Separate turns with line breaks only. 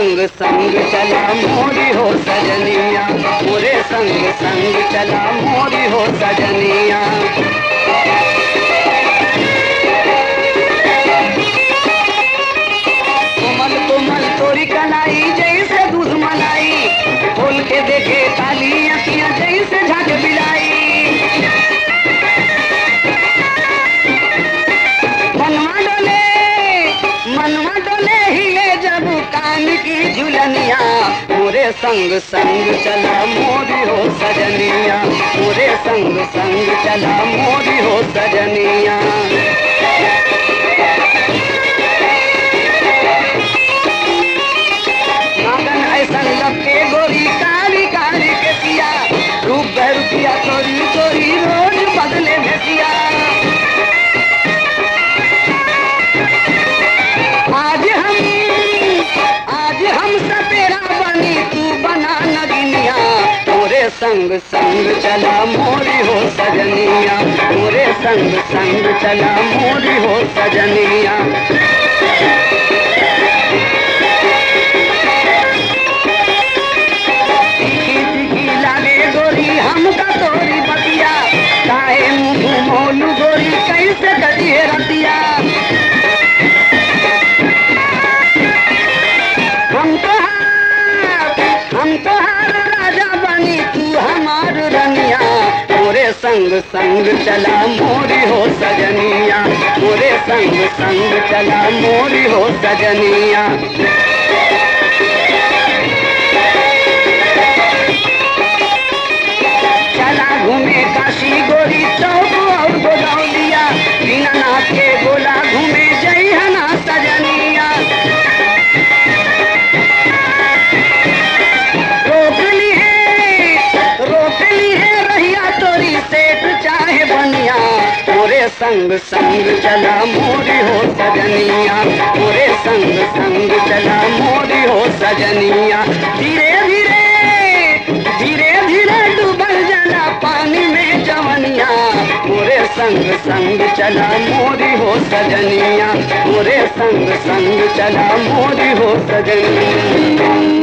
संग संग चला मोरी हो सजनिया। मोरे संग संग चला मोरी हो सजनिया। संग संग चला मोरी हो सजनिया। पूरे संग संग चला मोरी हो सजनिया। संग संग चला मोरी हो सजनिया। मोरे संग संग चला मोरी हो सजनिया। तीखी तीखी मोरे संग संग चला मोरी हो सजनिया। मोरे संग संग चला मोरी हो सजनिया। संग संग चला, मोरी हो सजनिया। मोरे संग संग चला, मोरी हो सजनिया। धीरे धीरे धीरे धीरे डूबल जाला पानी में जवनिया मोरे संग संग चला, मोरी हो सजनिया। मोरे संग संग चला, मोरी हो सजनिया।